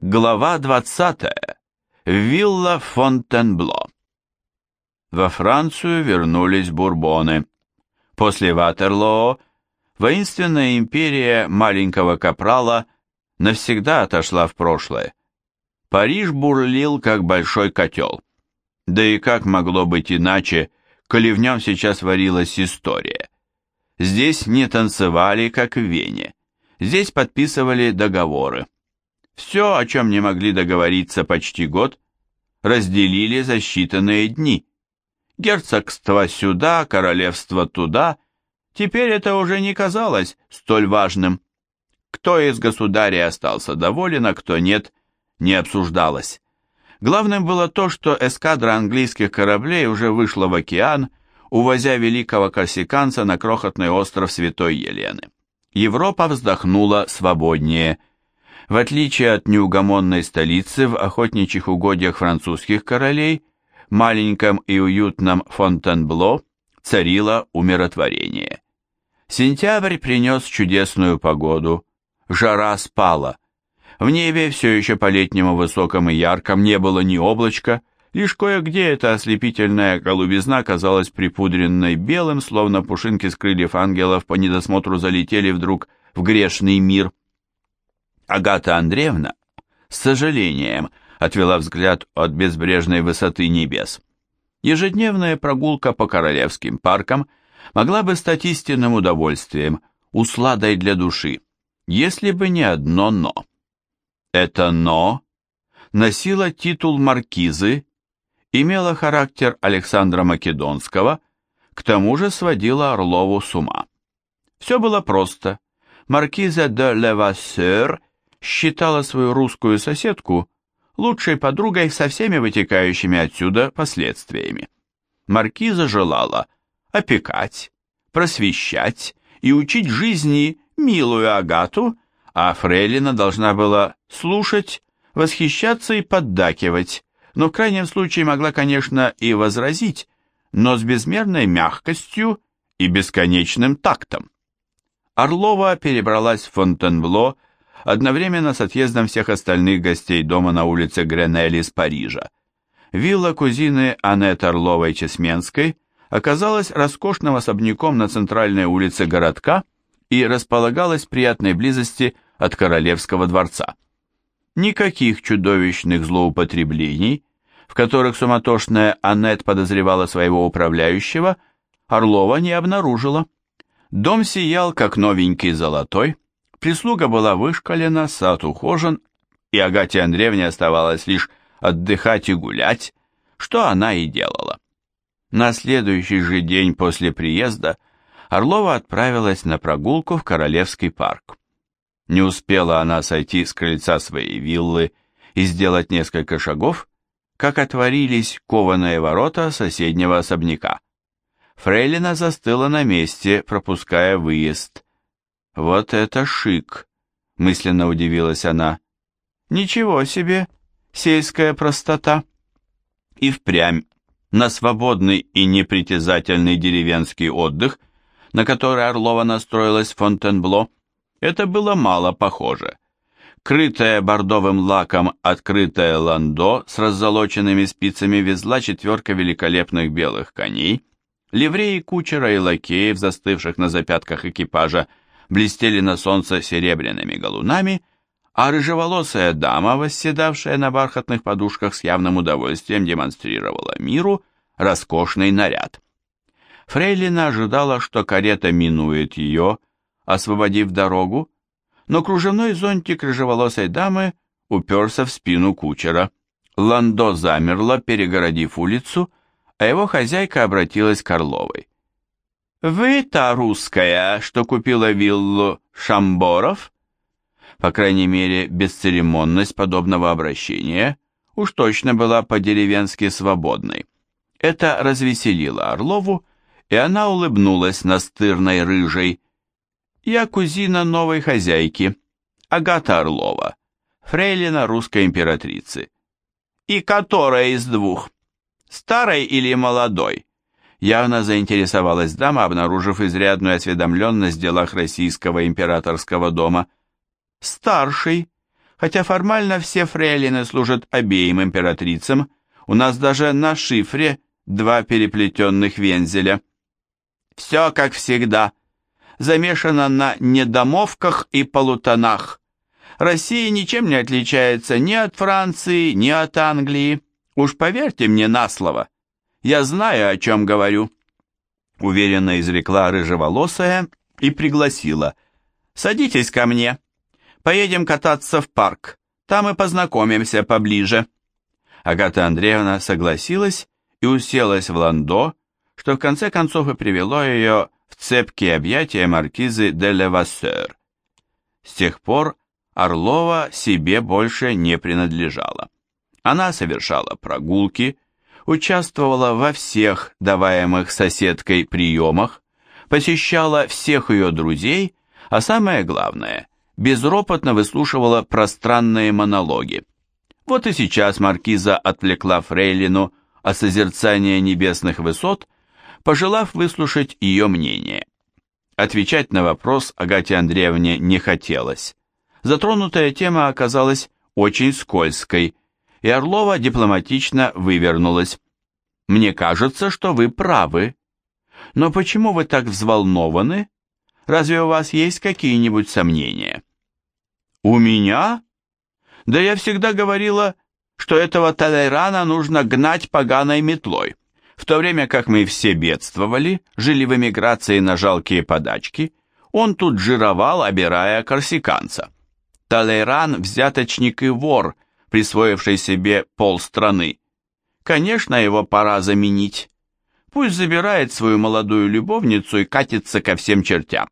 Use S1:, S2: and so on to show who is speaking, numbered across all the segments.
S1: Глава 20. Вилла Фонтенбло. Во Францию вернулись бурбоны. После Ватерлоо воинственная империя маленького капрала навсегда отошла в прошлое. Париж бурлил, как большой котел. Да и как могло быть иначе, коли в нем сейчас варилась история. Здесь не танцевали, как в Вене. Здесь подписывали договоры. Все, о чем не могли договориться почти год, разделили за считанные дни. Герцогство сюда, королевство туда, теперь это уже не казалось столь важным. Кто из государей остался доволен, а кто нет, не обсуждалось. Главным было то, что эскадра английских кораблей уже вышла в океан, увозя великого корсиканца на крохотный остров Святой Елены. Европа вздохнула свободнее – в отличие от неугомонной столицы в охотничьих угодьях французских королей, маленьком и уютном Фонтенбло царило умиротворение. Сентябрь принес чудесную погоду, жара спала. В небе все еще по-летнему высоком и ярком не было ни облачка, лишь кое-где эта ослепительная голубизна казалась припудренной белым, словно пушинки с крыльев ангелов по недосмотру залетели вдруг в грешный мир. Агата Андреевна с сожалением отвела взгляд от безбрежной высоты небес. Ежедневная прогулка по королевским паркам могла бы стать истинным удовольствием, усладой для души, если бы не одно «но». Это «но» носило титул маркизы, имело характер Александра Македонского, к тому же сводило Орлову с ума. Все было просто. Маркиза де Левассер считала свою русскую соседку лучшей подругой со всеми вытекающими отсюда последствиями. Маркиза желала опекать, просвещать и учить жизни милую Агату, а Фрейлина должна была слушать, восхищаться и поддакивать, но в крайнем случае могла, конечно, и возразить, но с безмерной мягкостью и бесконечным тактом. Орлова перебралась в Фонтенбло одновременно с отъездом всех остальных гостей дома на улице Гренель из Парижа. Вилла кузины Аннет Орловой-Чесменской оказалась роскошным особняком на центральной улице городка и располагалась в приятной близости от Королевского дворца. Никаких чудовищных злоупотреблений, в которых суматошная Аннет подозревала своего управляющего, Орлова не обнаружила. Дом сиял, как новенький золотой, Прислуга была вышкалена, сад ухожен, и Агате Андреевне оставалось лишь отдыхать и гулять, что она и делала. На следующий же день после приезда Орлова отправилась на прогулку в Королевский парк. Не успела она сойти с крыльца своей виллы и сделать несколько шагов, как отворились кованые ворота соседнего особняка. Фрейлина застыла на месте, пропуская выезд. «Вот это шик!» — мысленно удивилась она. «Ничего себе, сельская простота!» И впрямь на свободный и непритязательный деревенский отдых, на который Орлова настроилась в Фонтенбло, это было мало похоже. Крытая бордовым лаком открытое ландо с раззолоченными спицами везла четверка великолепных белых коней, ливреи кучера и лакеев, застывших на запятках экипажа, блестели на солнце серебряными галунами, а рыжеволосая дама, восседавшая на бархатных подушках с явным удовольствием, демонстрировала миру роскошный наряд. Фрейлина ожидала, что карета минует ее, освободив дорогу, но кружевной зонтик рыжеволосой дамы уперся в спину кучера. Ландо замерло, перегородив улицу, а его хозяйка обратилась к Орловой. «Вы та русская, что купила виллу Шамборов?» По крайней мере, бесцеремонность подобного обращения уж точно была по-деревенски свободной. Это развеселило Орлову, и она улыбнулась настырной рыжей. «Я кузина новой хозяйки, Агата Орлова, фрейлина русской императрицы. И которая из двух, старой или молодой?» Явно заинтересовалась дама, обнаружив изрядную осведомленность в делах российского императорского дома. «Старший», Хотя формально все фрейлины служат обеим императрицам, у нас даже на шифре два переплетенных вензеля. Все как всегда. Замешано на недомовках и полутонах. Россия ничем не отличается ни от Франции, ни от Англии. Уж поверьте мне на слово. Я знаю, о чем говорю. Уверенно изрекла рыжеволосая и пригласила. Садитесь ко мне. Поедем кататься в парк. Там и познакомимся поближе». Агата Андреевна согласилась и уселась в ландо, что в конце концов и привело ее в цепкие объятия маркизы де Левассер. С тех пор Орлова себе больше не принадлежала. Она совершала прогулки, участвовала во всех даваемых соседкой приемах, посещала всех ее друзей, а самое главное, безропотно выслушивала пространные монологи. Вот и сейчас маркиза отвлекла Фрейлину от созерцания небесных высот, пожелав выслушать ее мнение. Отвечать на вопрос Агате Андреевне не хотелось. Затронутая тема оказалась очень скользкой, и Орлова дипломатично вывернулась. «Мне кажется, что вы правы. Но почему вы так взволнованы? Разве у вас есть какие-нибудь сомнения?» «У меня? Да я всегда говорила, что этого Талейрана нужно гнать поганой метлой, в то время как мы все бедствовали, жили в эмиграции на жалкие подачки, он тут жировал, обирая корсиканца. Талейран – взяточник и вор, присвоивший себе полстраны. Конечно, его пора заменить. Пусть забирает свою молодую любовницу и катится ко всем чертям.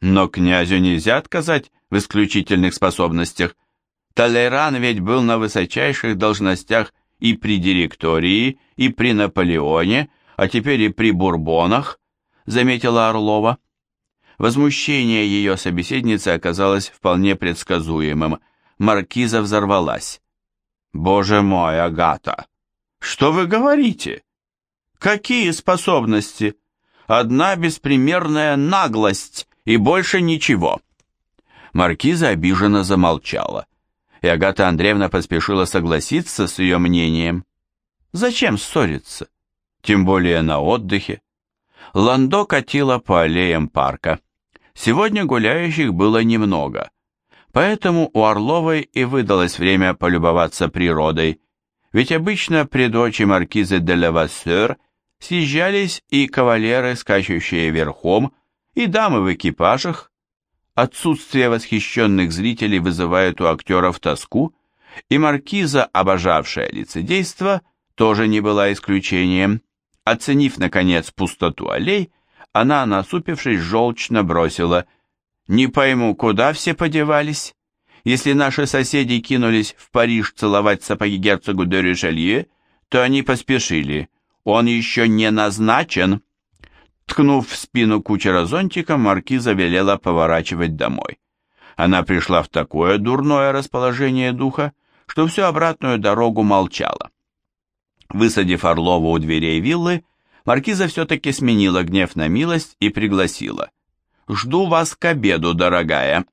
S1: Но князю нельзя отказать в исключительных способностях. Толеран ведь был на высочайших должностях и при директории, и при Наполеоне, а теперь и при Бурбонах, заметила Орлова. Возмущение ее собеседницы оказалось вполне предсказуемым. Маркиза взорвалась. «Боже мой, Агата! Что вы говорите? Какие способности? Одна беспримерная наглость и больше ничего!» Маркиза обиженно замолчала, и Агата Андреевна поспешила согласиться с ее мнением. Зачем ссориться? Тем более на отдыхе. Ландо катила по аллеям парка. Сегодня гуляющих было немного, поэтому у Орловой и выдалось время полюбоваться природой, ведь обычно при дочи маркизы де Левассер съезжались и кавалеры, скачущие верхом, и дамы в экипажах, Отсутствие восхищенных зрителей вызывает у актеров тоску, и маркиза, обожавшая лицедейство, тоже не была исключением. Оценив, наконец, пустоту аллей, она, насупившись, желчно бросила «Не пойму, куда все подевались? Если наши соседи кинулись в Париж целовать сапоги герцогу де Ришелье, то они поспешили. Он еще не назначен». Ткнув в спину кучера зонтиком, маркиза велела поворачивать домой. Она пришла в такое дурное расположение духа, что всю обратную дорогу молчала. Высадив Орлову у дверей виллы, маркиза все-таки сменила гнев на милость и пригласила. «Жду вас к обеду, дорогая.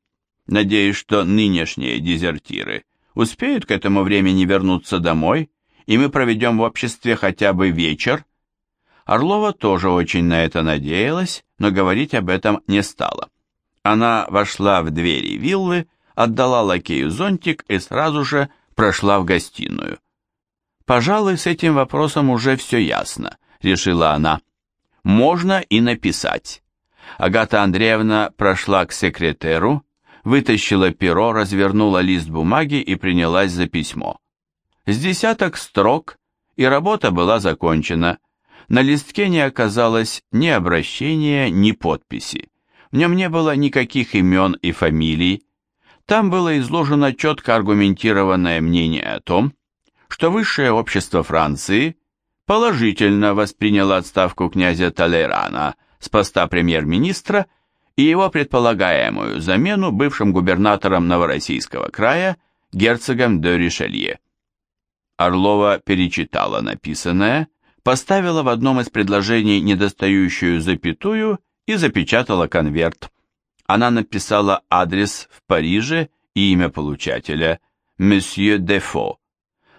S1: Надеюсь, что нынешние дезертиры успеют к этому времени вернуться домой, и мы проведем в обществе хотя бы вечер, Орлова тоже очень на это надеялась, но говорить об этом не стала. Она вошла в двери виллы, отдала лакею зонтик и сразу же прошла в гостиную. «Пожалуй, с этим вопросом уже все ясно», — решила она. «Можно и написать». Агата Андреевна прошла к секретеру, вытащила перо, развернула лист бумаги и принялась за письмо. С десяток строк, и работа была закончена. На листке не оказалось ни обращения, ни подписи. В нем не было никаких имен и фамилий. Там было изложено четко аргументированное мнение о том, что высшее общество Франции положительно восприняло отставку князя Толерана с поста премьер-министра и его предполагаемую замену бывшим губернатором Новороссийского края герцогом де Ришелье. Орлова перечитала написанное поставила в одном из предложений недостающую запятую и запечатала конверт. Она написала адрес в Париже имя получателя – месье Дефо.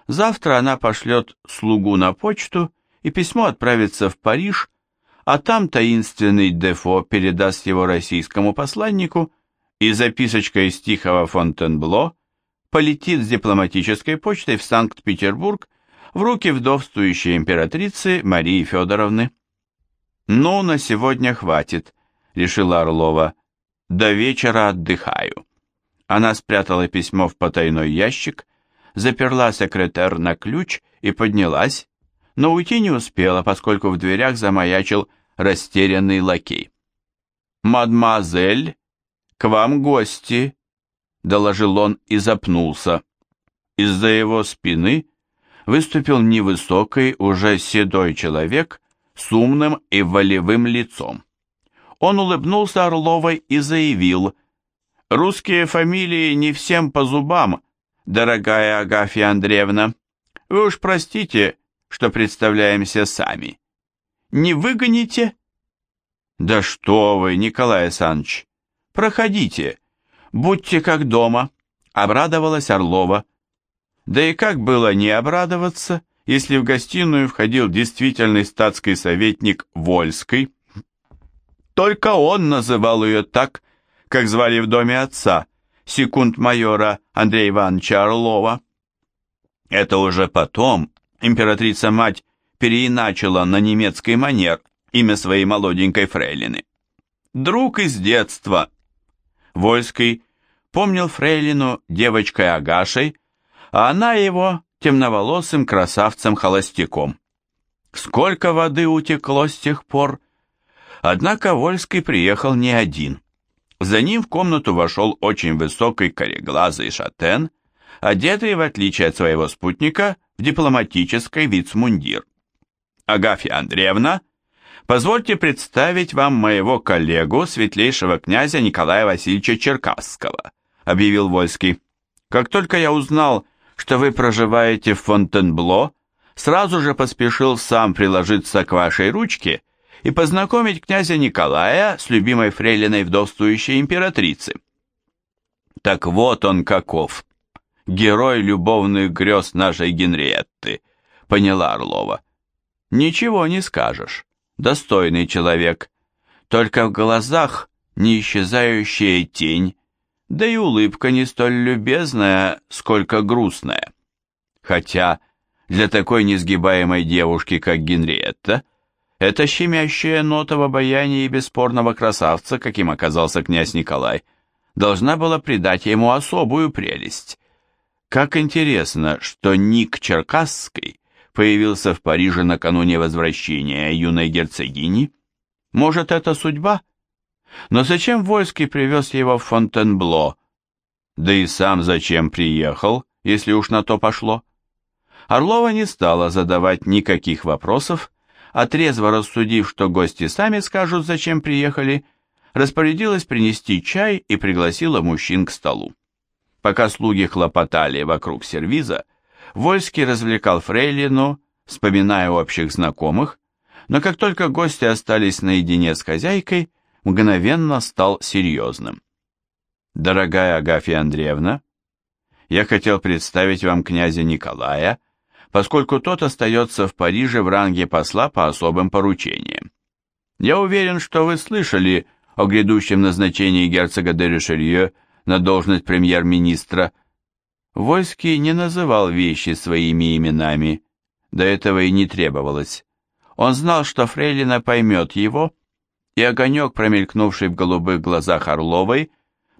S1: Завтра она пошлет слугу на почту, и письмо отправится в Париж, а там таинственный Дефо передаст его российскому посланнику, и записочка из тихого Фонтенбло полетит с дипломатической почтой в Санкт-Петербург в руки вдовствующей императрицы Марии Федоровны. «Ну, на сегодня хватит», — решила Орлова. «До вечера отдыхаю». Она спрятала письмо в потайной ящик, заперла секретарь на ключ и поднялась, но уйти не успела, поскольку в дверях замаячил растерянный лакей. «Мадемуазель, к вам гости», — доложил он и запнулся. Из-за его спины выступил невысокий, уже седой человек с умным и волевым лицом. Он улыбнулся Орловой и заявил, «Русские фамилии не всем по зубам, дорогая Агафья Андреевна. Вы уж простите, что представляемся сами. Не выгоните?» «Да что вы, Николай Александрович, проходите, будьте как дома», — обрадовалась Орлова. Да и как было не обрадоваться, если в гостиную входил действительный статский советник Вольский. Только он называл ее так, как звали в доме отца, секунд-майора Андрея Ивановича Орлова. Это уже потом императрица-мать переиначила на немецкий манер имя своей молоденькой фрейлины. Друг из детства. Вольский помнил фрейлину девочкой Агашей, а она его темноволосым красавцем-холостяком. Сколько воды утекло с тех пор? Однако Вольский приехал не один. За ним в комнату вошел очень высокий кореглазый шатен, одетый, в отличие от своего спутника, в дипломатический вицмундир. «Агафья Андреевна, позвольте представить вам моего коллегу, светлейшего князя Николая Васильевича Черкасского», объявил Вольский. «Как только я узнал, что вы проживаете в Фонтенбло, сразу же поспешил сам приложиться к вашей ручке и познакомить князя Николая с любимой фрейлиной вдовствующей императрицы. Так вот он каков, герой любовных грез нашей Генриетты, поняла Орлова. Ничего не скажешь, достойный человек, только в глазах не исчезающая тень, да и улыбка не столь любезная, сколько грустная. Хотя для такой несгибаемой девушки, как Генриетта, эта щемящая нота в обаянии бесспорного красавца, каким оказался князь Николай, должна была придать ему особую прелесть. Как интересно, что Ник Черкасский появился в Париже накануне возвращения юной герцогини. Может, это судьба? Но зачем Вольский привез его в Фонтенбло? Да и сам зачем приехал, если уж на то пошло? Орлова не стала задавать никаких вопросов, а трезво рассудив, что гости сами скажут, зачем приехали, распорядилась принести чай и пригласила мужчин к столу. Пока слуги хлопотали вокруг сервиза, Вольский развлекал Фрейлину, вспоминая общих знакомых, но как только гости остались наедине с хозяйкой, мгновенно стал серьезным. «Дорогая Агафья Андреевна, я хотел представить вам князя Николая, поскольку тот остается в Париже в ранге посла по особым поручениям. Я уверен, что вы слышали о грядущем назначении герцога де Ришелье на должность премьер-министра. Войский не называл вещи своими именами, до этого и не требовалось. Он знал, что Фрейлина поймет его, и огонек, промелькнувший в голубых глазах Орловой,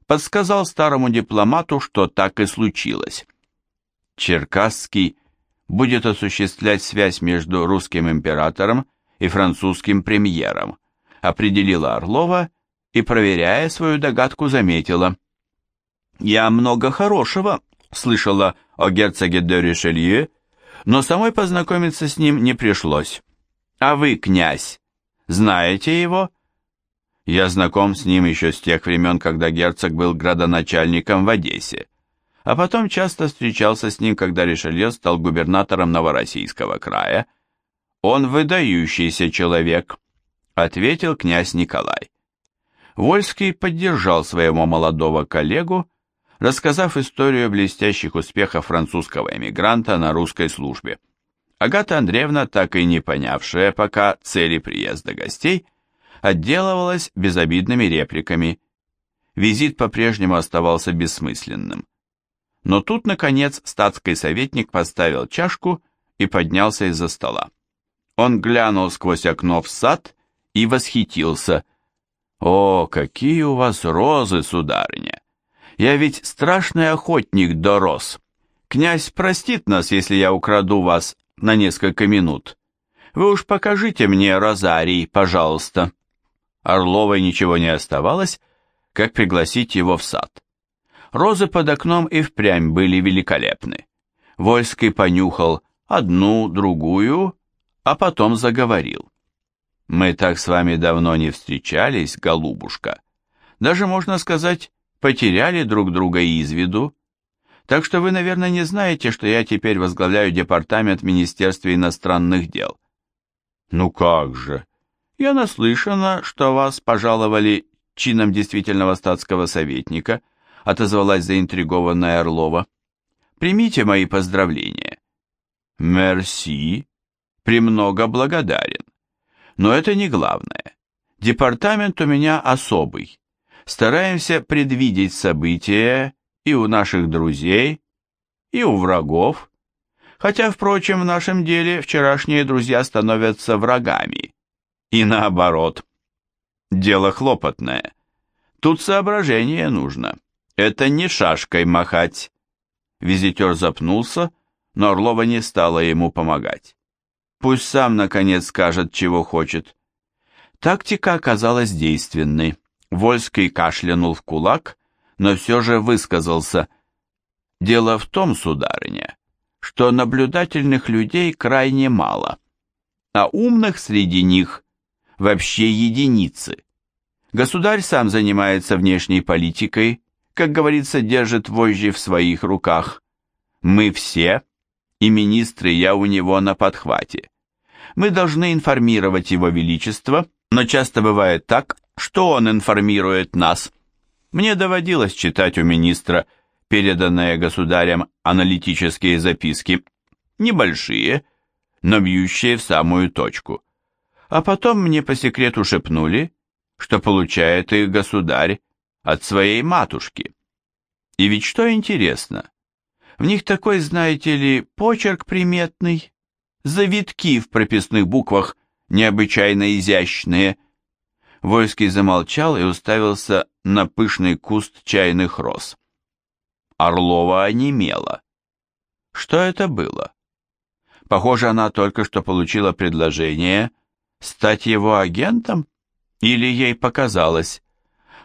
S1: подсказал старому дипломату, что так и случилось. Черкасский будет осуществлять связь между русским императором и французским премьером, определила Орлова и, проверяя свою догадку, заметила. «Я много хорошего слышала о герцоге де Ришелье, но самой познакомиться с ним не пришлось. А вы, князь, знаете его?» Я знаком с ним еще с тех времен, когда герцог был градоначальником в Одессе, а потом часто встречался с ним, когда Ришелье стал губернатором Новороссийского края. Он выдающийся человек, ответил князь Николай. Вольский поддержал своего молодого коллегу, рассказав историю блестящих успехов французского эмигранта на русской службе. Агата Андреевна, так и не понявшая пока цели приезда гостей, отделывалась безобидными репликами. Визит по-прежнему оставался бессмысленным. Но тут, наконец, статский советник поставил чашку и поднялся из-за стола. Он глянул сквозь окно в сад и восхитился. «О, какие у вас розы, сударыня! Я ведь страшный охотник до роз. Князь простит нас, если я украду вас на несколько минут. Вы уж покажите мне розарий, пожалуйста». Орловой ничего не оставалось, как пригласить его в сад. Розы под окном и впрямь были великолепны. Вольский понюхал одну, другую, а потом заговорил. «Мы так с вами давно не встречались, голубушка. Даже, можно сказать, потеряли друг друга из виду. Так что вы, наверное, не знаете, что я теперь возглавляю департамент Министерства иностранных дел». «Ну как же! Я наслышана, что вас пожаловали чином действительного статского советника», отозвалась заинтригованная Орлова. «Примите мои поздравления». «Мерси», премного благодарен. Но это не главное. Департамент у меня особый. Стараемся предвидеть события и у наших друзей, и у врагов. Хотя, впрочем, в нашем деле вчерашние друзья становятся врагами. И наоборот. Дело хлопотное. Тут соображение нужно. Это не шашкой махать. Визитер запнулся, но Орлова не стала ему помогать. Пусть сам, наконец, скажет, чего хочет. Тактика оказалась действенной. Вольский кашлянул в кулак, но все же высказался. «Дело в том, сударыня, что наблюдательных людей крайне мало, а умных среди них вообще единицы. Государь сам занимается внешней политикой, как говорится, держит вожжи в своих руках. Мы все, и министры я у него на подхвате мы должны информировать Его Величество, но часто бывает так, что он информирует нас. Мне доводилось читать у министра переданные государям аналитические записки, небольшие, но бьющие в самую точку. А потом мне по секрету шепнули, что получает их государь от своей матушки. И ведь что интересно, в них такой, знаете ли, почерк приметный, завитки в прописных буквах необычайно изящные. Вольский замолчал и уставился на пышный куст чайных роз. Орлова онемела. Что это было? Похоже, она только что получила предложение стать его агентом? Или ей показалось?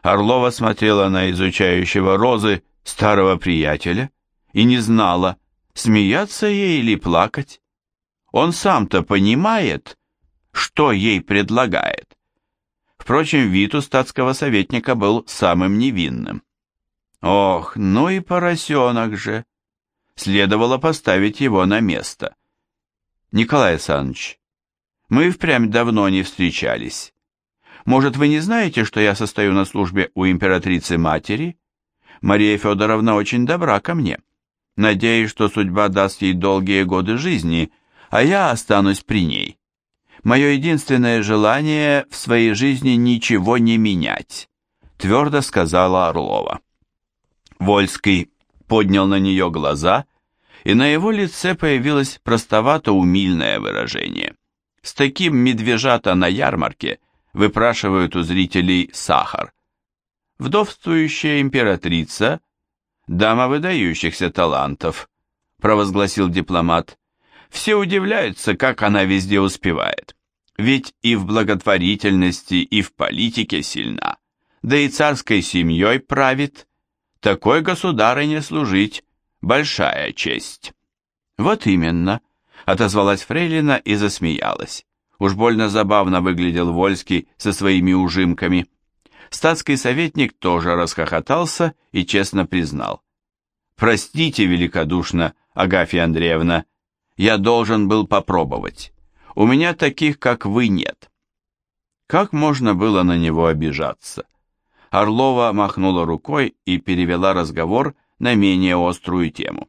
S1: Орлова смотрела на изучающего розы старого приятеля и не знала, смеяться ей или плакать. Он сам-то понимает, что ей предлагает. Впрочем, вид у статского советника был самым невинным. Ох, ну и поросенок же! Следовало поставить его на место. Николай Александрович, мы впрямь давно не встречались. Может, вы не знаете, что я состою на службе у императрицы-матери? Мария Федоровна очень добра ко мне. Надеюсь, что судьба даст ей долгие годы жизни — а я останусь при ней. Мое единственное желание в своей жизни ничего не менять, твердо сказала Орлова. Вольский поднял на нее глаза, и на его лице появилось простовато-умильное выражение. С таким медвежата на ярмарке выпрашивают у зрителей сахар. Вдовствующая императрица, дама выдающихся талантов, провозгласил дипломат, все удивляются, как она везде успевает. Ведь и в благотворительности, и в политике сильна. Да и царской семьей правит. Такой государыне служить – большая честь. Вот именно, отозвалась Фрейлина и засмеялась. Уж больно забавно выглядел Вольский со своими ужимками. Статский советник тоже расхохотался и честно признал. «Простите великодушно, Агафья Андреевна, я должен был попробовать. У меня таких, как вы, нет. Как можно было на него обижаться? Орлова махнула рукой и перевела разговор на менее острую тему.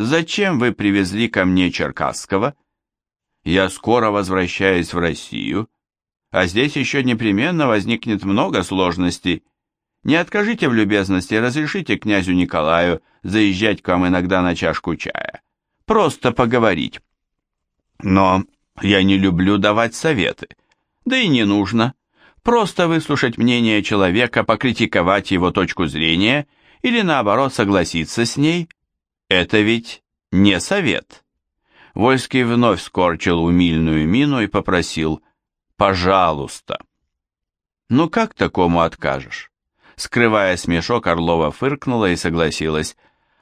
S1: «Зачем вы привезли ко мне Черкасского?» «Я скоро возвращаюсь в Россию, а здесь еще непременно возникнет много сложностей. Не откажите в любезности, разрешите князю Николаю заезжать к вам иногда на чашку чая. Просто поговорить. Но я не люблю давать советы. Да и не нужно. Просто выслушать мнение человека, покритиковать его точку зрения или наоборот согласиться с ней. Это ведь не совет. Вольский вновь скорчил умильную мину и попросил «пожалуйста». Ну как такому откажешь? Скрывая смешок, Орлова фыркнула и согласилась.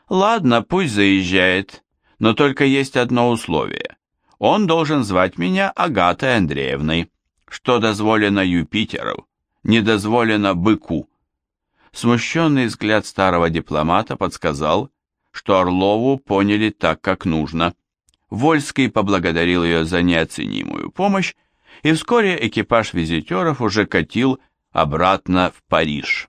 S1: «Ладно, пусть заезжает, но только есть одно условие. Он должен звать меня Агатой Андреевной, что дозволено Юпитеру, не дозволено быку». Смущенный взгляд старого дипломата подсказал, что Орлову поняли так, как нужно. Вольский поблагодарил ее за неоценимую помощь, и вскоре экипаж визитеров уже катил обратно в Париж.